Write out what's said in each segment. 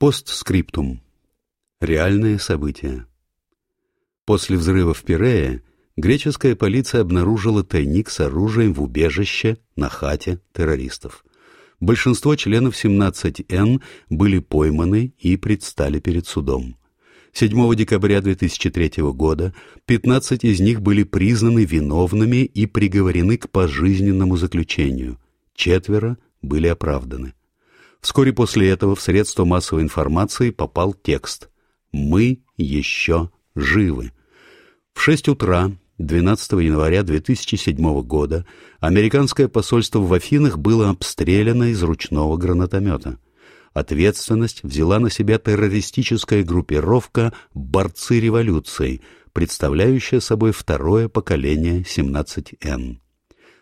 Постскриптум. Реальные события. После взрыва в Пирее греческая полиция обнаружила тайник с оружием в убежище на хате террористов. Большинство членов 17Н были пойманы и предстали перед судом. 7 декабря 2003 года 15 из них были признаны виновными и приговорены к пожизненному заключению. Четверо были оправданы. Вскоре после этого в средства массовой информации попал текст «Мы еще живы». В 6 утра 12 января 2007 года американское посольство в Афинах было обстреляно из ручного гранатомета. Ответственность взяла на себя террористическая группировка «Борцы революции», представляющая собой второе поколение 17Н.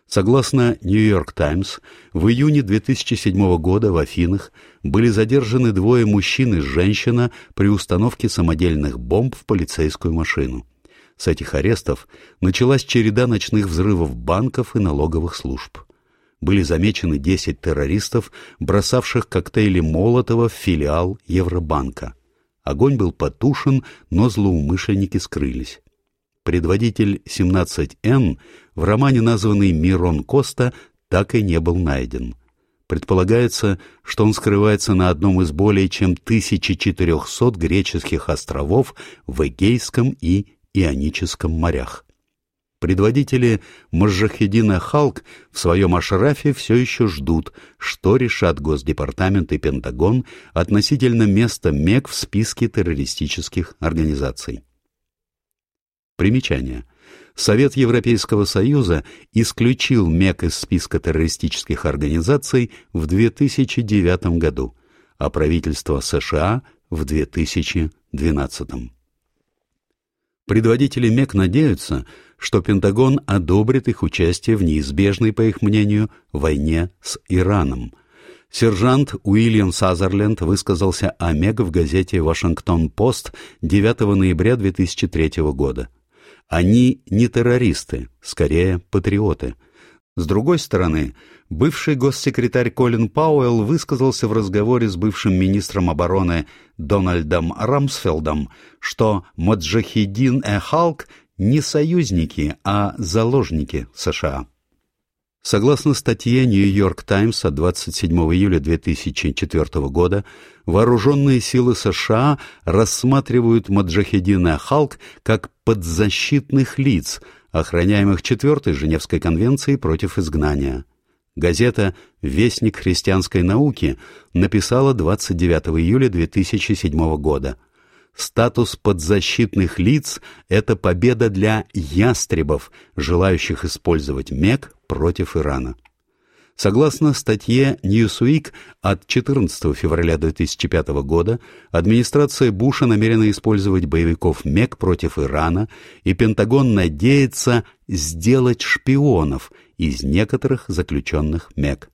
Согласно «Нью-Йорк Таймс», в июне 2007 года в Афинах были задержаны двое мужчин и женщина при установке самодельных бомб в полицейскую машину. С этих арестов началась череда ночных взрывов банков и налоговых служб. Были замечены 10 террористов, бросавших коктейли Молотова в филиал Евробанка. Огонь был потушен, но злоумышленники скрылись. Предводитель 17Н, в романе названный Мирон Коста, так и не был найден. Предполагается, что он скрывается на одном из более чем 1400 греческих островов в Эгейском и Ионическом морях. Предводители Маджахедина Халк в своем ашрафе все еще ждут, что решат Госдепартамент и Пентагон относительно места МЕК в списке террористических организаций. Примечание. Совет Европейского Союза исключил МЕК из списка террористических организаций в 2009 году, а правительство США в 2012. Предводители МЕК надеются, что Пентагон одобрит их участие в неизбежной, по их мнению, войне с Ираном – Сержант Уильям Сазерленд высказался о МЕГ в газете «Вашингтон-Пост» 9 ноября 2003 года. Они не террористы, скорее патриоты. С другой стороны, бывший госсекретарь Колин Пауэлл высказался в разговоре с бывшим министром обороны Дональдом Рамсфелдом, что Маджахидин и Халк не союзники, а заложники США. Согласно статье «Нью-Йорк Таймс» от 27 июля 2004 года, вооруженные силы США рассматривают Маджахедина Халк как подзащитных лиц, охраняемых Четвертой Женевской конвенцией против изгнания. Газета «Вестник христианской науки» написала 29 июля 2007 года – Статус подзащитных лиц – это победа для ястребов, желающих использовать МЕК против Ирана. Согласно статье Newsweek от 14 февраля 2005 года, администрация Буша намерена использовать боевиков МЕК против Ирана, и Пентагон надеется сделать шпионов из некоторых заключенных МЕК.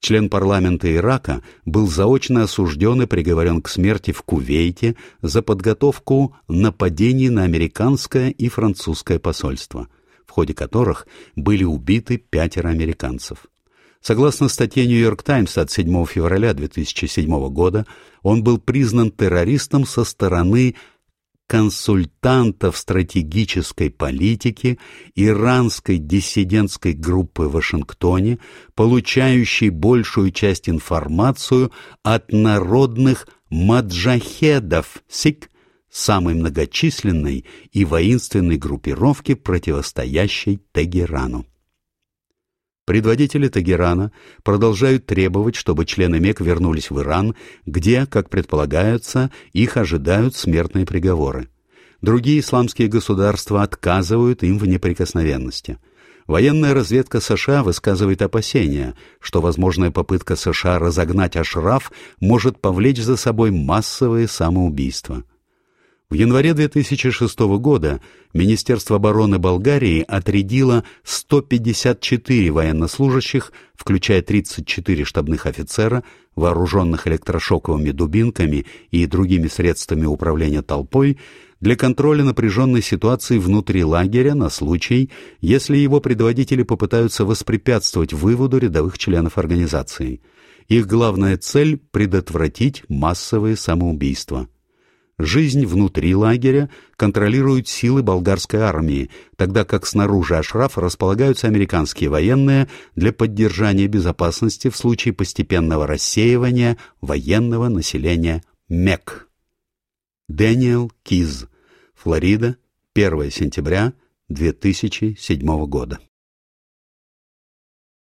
Член парламента Ирака был заочно осужден и приговорен к смерти в Кувейте за подготовку нападений на американское и французское посольство, в ходе которых были убиты пятеро американцев. Согласно статье «Нью-Йорк Таймс» от 7 февраля 2007 года, он был признан террористом со стороны консультантов стратегической политики иранской диссидентской группы в Вашингтоне, получающей большую часть информацию от народных маджахедов СИК, самой многочисленной и воинственной группировки, противостоящей Тегерану. Предводители Тегерана продолжают требовать, чтобы члены МЕК вернулись в Иран, где, как предполагается, их ожидают смертные приговоры. Другие исламские государства отказывают им в неприкосновенности. Военная разведка США высказывает опасения, что возможная попытка США разогнать Ашраф может повлечь за собой массовые самоубийства. В январе 2006 года Министерство обороны Болгарии отрядило 154 военнослужащих, включая 34 штабных офицера, вооруженных электрошоковыми дубинками и другими средствами управления толпой, для контроля напряженной ситуации внутри лагеря на случай, если его предводители попытаются воспрепятствовать выводу рядовых членов организации – Их главная цель – предотвратить массовые самоубийства. Жизнь внутри лагеря контролируют силы болгарской армии, тогда как снаружи Ашрафа располагаются американские военные для поддержания безопасности в случае постепенного рассеивания военного населения МЕК. Дэниел Киз, Флорида, 1 сентября 2007 года.